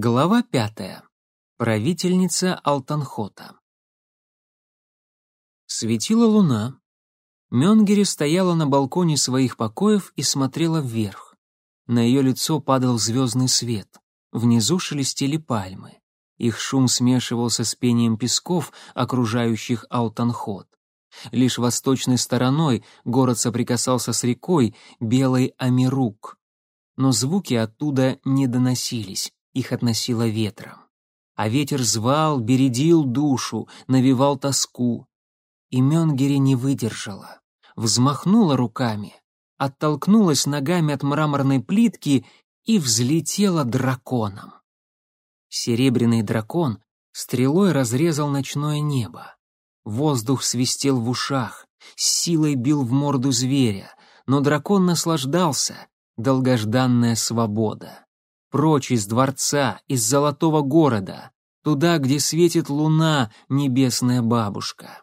Глава пятая. Правительница Алтанхота. Светила луна. Мёнгери стояла на балконе своих покоев и смотрела вверх. На ее лицо падал звездный свет. Внизу шелестели пальмы. Их шум смешивался с пением песков, окружающих Алтанхот. Лишь восточной стороной город соприкасался с рекой, белой Амирук. Но звуки оттуда не доносились их относило ветром. А ветер звал, бередил душу, навевал тоску. И Мёнгери не выдержала, взмахнула руками, оттолкнулась ногами от мраморной плитки и взлетела драконом. Серебряный дракон стрелой разрезал ночное небо. Воздух свистел в ушах, с силой бил в морду зверя, но дракон наслаждался, долгожданная свобода прочь из дворца, из золотого города, туда, где светит луна, небесная бабушка.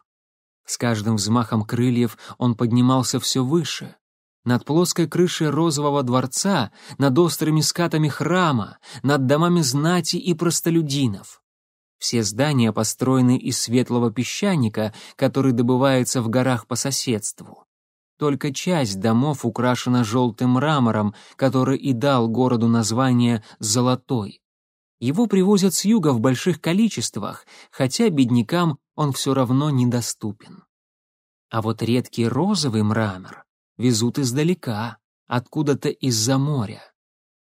С каждым взмахом крыльев он поднимался все выше. Над плоской крышей розового дворца, над острыми скатами храма, над домами знати и простолюдинов. Все здания построены из светлого песчаника, который добывается в горах по соседству. Только часть домов украшена желтым мрамором, который и дал городу название «Золотой». Его привозят с юга в больших количествах, хотя беднякам он все равно недоступен. А вот редкий розовый мрамор везут издалека, откуда-то из-за моря.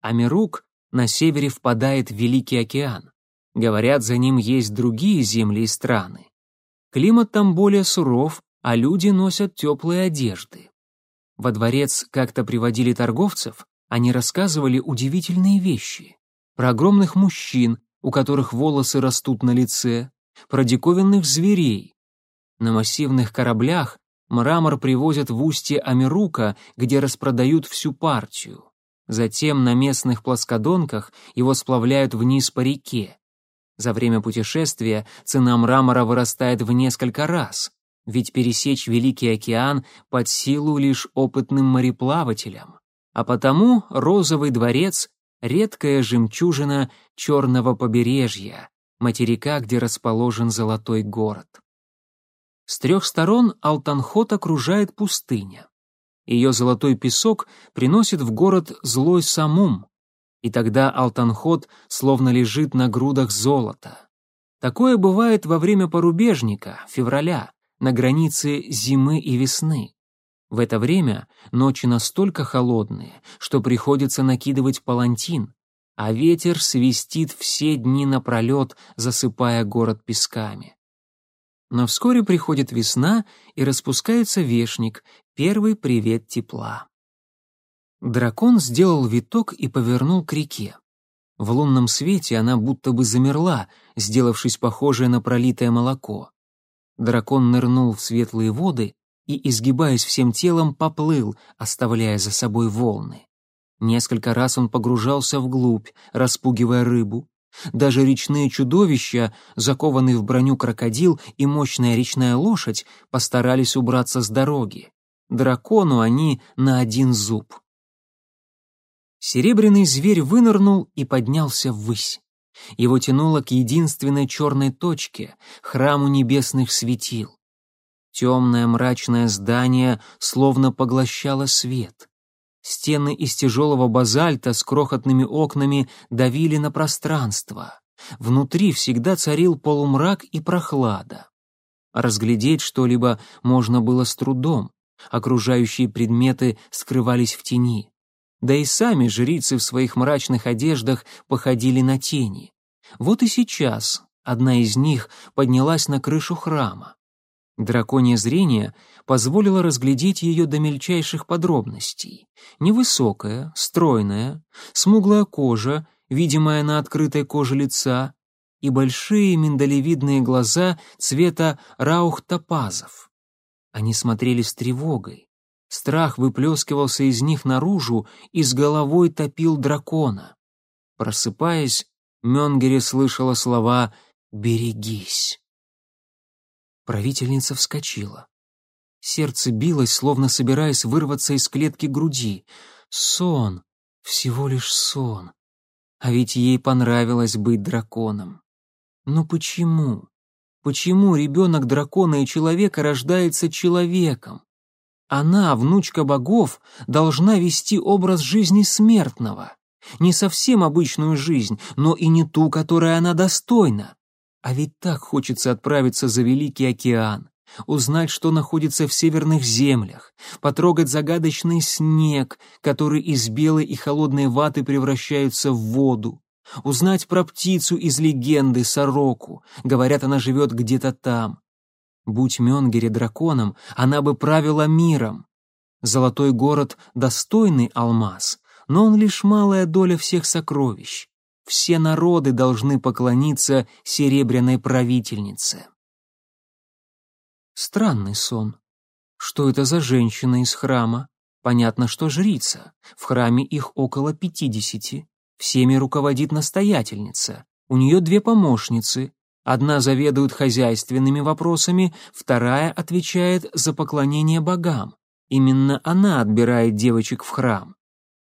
Амирук на севере впадает в Великий океан. Говорят, за ним есть другие земли и страны. Климат там более суров, а люди носят теплые одежды. Во дворец как-то приводили торговцев, они рассказывали удивительные вещи. Про огромных мужчин, у которых волосы растут на лице, про диковинных зверей. На массивных кораблях мрамор привозят в устье Амирука, где распродают всю партию. Затем на местных плоскодонках его сплавляют вниз по реке. За время путешествия цена мрамора вырастает в несколько раз ведь пересечь Великий океан под силу лишь опытным мореплавателям. А потому Розовый дворец — редкая жемчужина черного побережья, материка, где расположен золотой город. С трех сторон Алтанхот окружает пустыня. Ее золотой песок приносит в город злой самум, и тогда Алтанхот словно лежит на грудах золота. Такое бывает во время порубежника, февраля, на границе зимы и весны. В это время ночи настолько холодные, что приходится накидывать палантин, а ветер свистит все дни напролет, засыпая город песками. Но вскоре приходит весна, и распускается вешник, первый привет тепла. Дракон сделал виток и повернул к реке. В лунном свете она будто бы замерла, сделавшись похожей на пролитое молоко. Дракон нырнул в светлые воды и, изгибаясь всем телом, поплыл, оставляя за собой волны. Несколько раз он погружался вглубь, распугивая рыбу. Даже речные чудовища, закованный в броню крокодил и мощная речная лошадь, постарались убраться с дороги. Дракону они на один зуб. Серебряный зверь вынырнул и поднялся ввысь. Его тянуло к единственной черной точке — храму небесных светил. Темное мрачное здание словно поглощало свет. Стены из тяжелого базальта с крохотными окнами давили на пространство. Внутри всегда царил полумрак и прохлада. Разглядеть что-либо можно было с трудом. Окружающие предметы скрывались в тени. Да и сами жрицы в своих мрачных одеждах походили на тени. Вот и сейчас одна из них поднялась на крышу храма. Драконье зрение позволило разглядеть ее до мельчайших подробностей. Невысокая, стройная, смуглая кожа, видимая на открытой коже лица, и большие миндалевидные глаза цвета раух-топазов. Они смотрели с тревогой, Страх выплескивался из них наружу и с головой топил дракона. Просыпаясь, Мёнгери слышала слова «Берегись». Правительница вскочила. Сердце билось, словно собираясь вырваться из клетки груди. Сон, всего лишь сон. А ведь ей понравилось быть драконом. Но почему? Почему ребенок дракона и человека рождается человеком? Она, внучка богов, должна вести образ жизни смертного. Не совсем обычную жизнь, но и не ту, которой она достойна. А ведь так хочется отправиться за Великий океан, узнать, что находится в северных землях, потрогать загадочный снег, который из белой и холодной ваты превращается в воду, узнать про птицу из легенды, сороку, говорят, она живет где-то там. Будь Мёнгере драконом, она бы правила миром. Золотой город — достойный алмаз, но он лишь малая доля всех сокровищ. Все народы должны поклониться серебряной правительнице. Странный сон. Что это за женщина из храма? Понятно, что жрица. В храме их около пятидесяти. Всеми руководит настоятельница. У нее две помощницы. Одна заведует хозяйственными вопросами, вторая отвечает за поклонение богам. Именно она отбирает девочек в храм.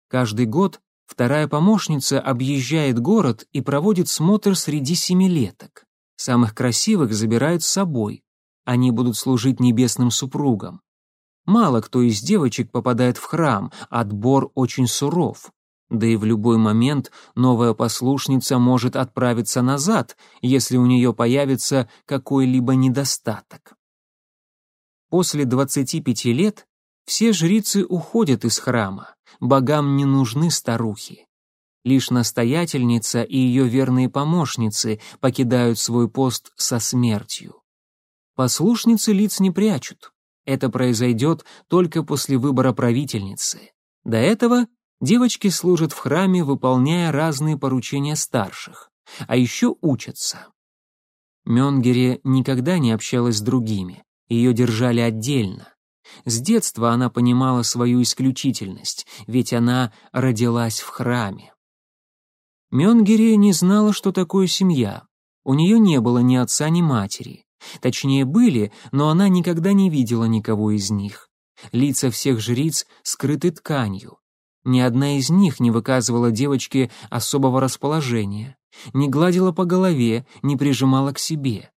Каждый год вторая помощница объезжает город и проводит смотр среди семилеток. Самых красивых забирают с собой. Они будут служить небесным супругам. Мало кто из девочек попадает в храм, отбор очень суров. Да и в любой момент новая послушница может отправиться назад, если у нее появится какой-либо недостаток. После 25 лет все жрицы уходят из храма, богам не нужны старухи. Лишь настоятельница и ее верные помощницы покидают свой пост со смертью. Послушницы лиц не прячут. Это произойдет только после выбора правительницы. До этого девочки служат в храме, выполняя разные поручения старших, а еще учатся. Мёнгере никогда не общалась с другими, ее держали отдельно. С детства она понимала свою исключительность, ведь она родилась в храме. Мёнгере не знала, что такое семья. У нее не было ни отца, ни матери. Точнее, были, но она никогда не видела никого из них. Лица всех жриц скрыты тканью. Ни одна из них не выказывала девочке особого расположения, не гладила по голове, не прижимала к себе.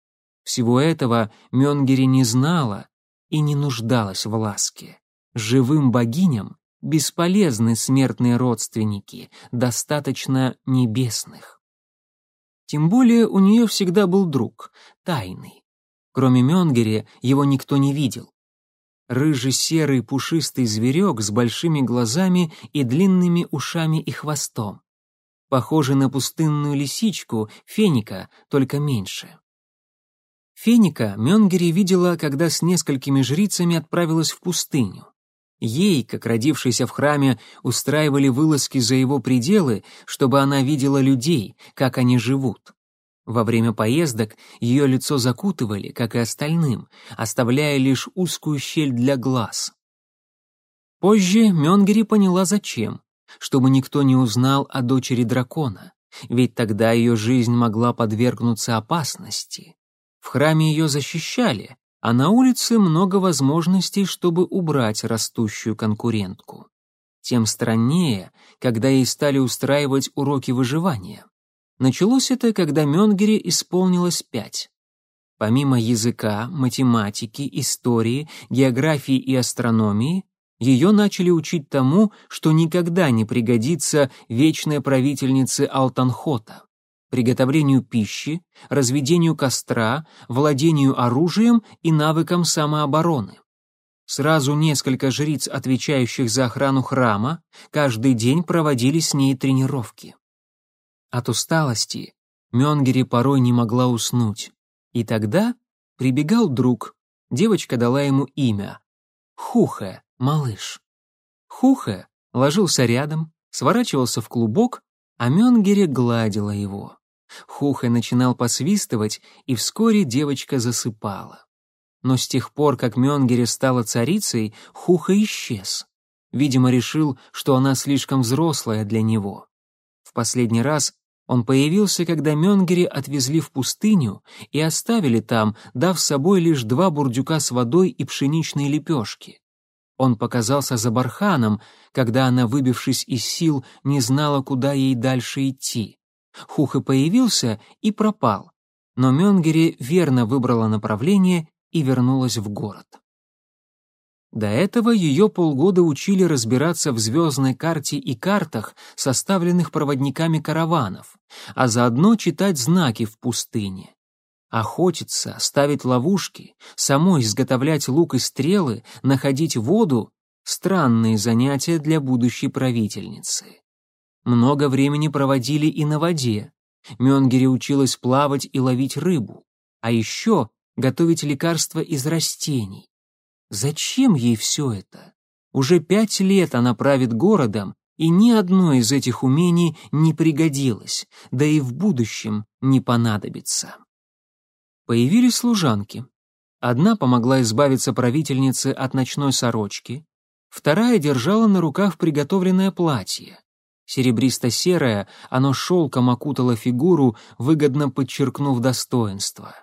Всего этого Мёнгери не знала и не нуждалась в ласке. Живым богиням бесполезны смертные родственники, достаточно небесных. Тем более у нее всегда был друг, тайный. Кроме Мёнгери его никто не видел. Рыжий-серый пушистый зверек с большими глазами и длинными ушами и хвостом. Похожий на пустынную лисичку, феника, только меньше. Феника Мёнгери видела, когда с несколькими жрицами отправилась в пустыню. Ей, как родившейся в храме, устраивали вылазки за его пределы, чтобы она видела людей, как они живут. Во время поездок ее лицо закутывали, как и остальным, оставляя лишь узкую щель для глаз. Позже Мёнгери поняла зачем, чтобы никто не узнал о дочери дракона, ведь тогда ее жизнь могла подвергнуться опасности. В храме ее защищали, а на улице много возможностей, чтобы убрать растущую конкурентку. Тем страннее, когда ей стали устраивать уроки выживания. Началось это, когда Мёнгере исполнилось пять. Помимо языка, математики, истории, географии и астрономии, ее начали учить тому, что никогда не пригодится вечной правительнице Алтанхота — приготовлению пищи, разведению костра, владению оружием и навыкам самообороны. Сразу несколько жриц, отвечающих за охрану храма, каждый день проводили с ней тренировки. От усталости Мёнгери порой не могла уснуть. И тогда прибегал друг. Девочка дала ему имя. Хухе, малыш. Хухе ложился рядом, сворачивался в клубок, а Мёнгери гладила его. Хухе начинал посвистывать, и вскоре девочка засыпала. Но с тех пор, как Мёнгери стала царицей, Хуха исчез. Видимо, решил, что она слишком взрослая для него. Последний раз он появился, когда Мёнгери отвезли в пустыню и оставили там, дав с собой лишь два бурдюка с водой и пшеничные лепешки. Он показался за барханом, когда она, выбившись из сил, не знала, куда ей дальше идти. Хуха появился и пропал, но Мёнгери верно выбрала направление и вернулась в город. До этого ее полгода учили разбираться в звездной карте и картах, составленных проводниками караванов, а заодно читать знаки в пустыне. Охотиться, ставить ловушки, самой изготовлять лук и стрелы, находить воду — странные занятия для будущей правительницы. Много времени проводили и на воде. Мёнгери училась плавать и ловить рыбу, а еще готовить лекарства из растений. Зачем ей все это? Уже пять лет она правит городом, и ни одно из этих умений не пригодилось, да и в будущем не понадобится. Появились служанки. Одна помогла избавиться правительнице от ночной сорочки, вторая держала на руках приготовленное платье. Серебристо-серое, оно шелком окутало фигуру, выгодно подчеркнув достоинство.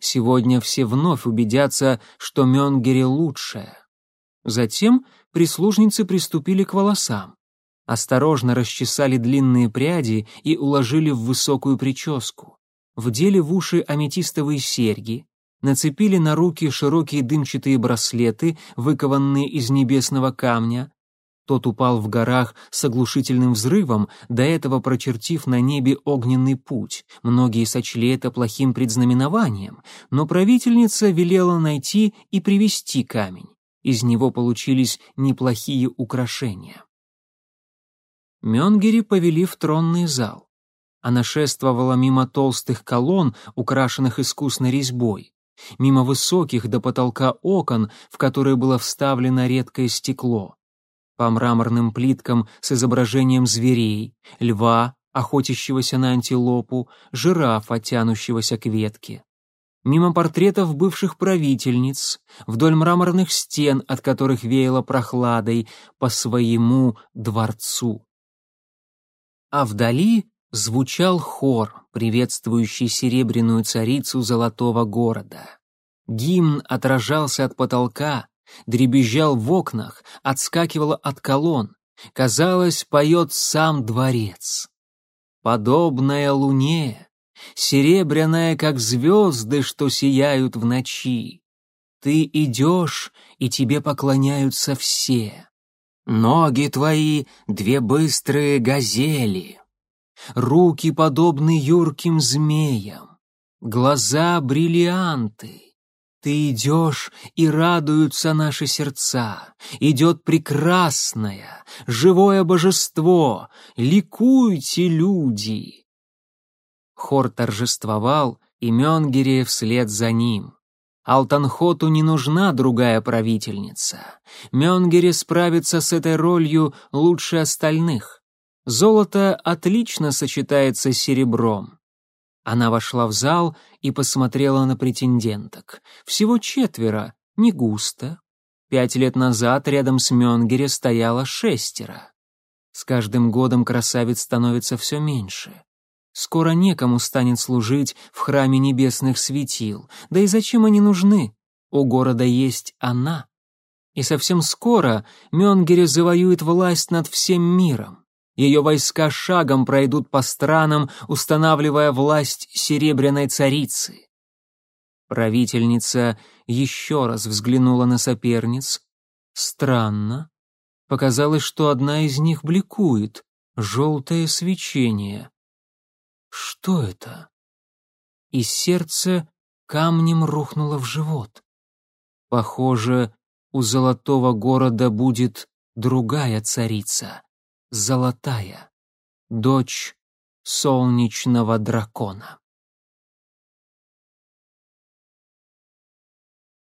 Сегодня все вновь убедятся, что Мёнгере лучшее. Затем прислужницы приступили к волосам. Осторожно расчесали длинные пряди и уложили в высокую прическу вдели в уши аметистовые серьги, нацепили на руки широкие дымчатые браслеты, выкованные из небесного камня. Тот упал в горах с оглушительным взрывом, до этого прочертив на небе огненный путь. Многие сочли это плохим предзнаменованием, но правительница велела найти и привести камень. Из него получились неплохие украшения. Мёнгери повели в тронный зал. Она шествовала мимо толстых колонн, украшенных искусной резьбой, мимо высоких до потолка окон, в которые было вставлено редкое стекло, по мраморным плиткам с изображением зверей, льва, охотящегося на антилопу, жирафа, тянущегося к ветке. Мимо портретов бывших правительниц, вдоль мраморных стен, от которых веяло прохладой, по своему дворцу. А вдали звучал хор, приветствующий серебряную царицу золотого города. Гимн отражался от потолка, дребезжал в окнах, отскакивал от колонн. Казалось, поет сам дворец. Подобная луне, серебряная, как звезды, что сияют в ночи. Ты идешь, и тебе поклоняются все. Ноги твои — две быстрые газели руки подобны юрким змеям, глаза — бриллианты. Ты идешь, и радуются наши сердца. Идет прекрасное, живое божество. Ликуйте, люди!» Хор торжествовал, и Менгере вслед за ним. Алтанхоту не нужна другая правительница. Менгере справится с этой ролью лучше остальных. Золото отлично сочетается с серебром. Она вошла в зал и посмотрела на претенденток. Всего четверо, не густо. Пять лет назад рядом с Мёнгере стояло шестеро. С каждым годом красавиц становится все меньше. Скоро некому станет служить в храме небесных светил. Да и зачем они нужны? У города есть она. И совсем скоро Мёнгере завоюет власть над всем миром. Ее войска шагом пройдут по странам, устанавливая власть серебряной царицы. Правительница еще раз взглянула на соперниц. Странно. Показалось, что одна из них бликует. Желтое свечение. Что это? И сердце камнем рухнуло в живот. Похоже, у золотого города будет другая царица золотая, дочь солнечного дракона.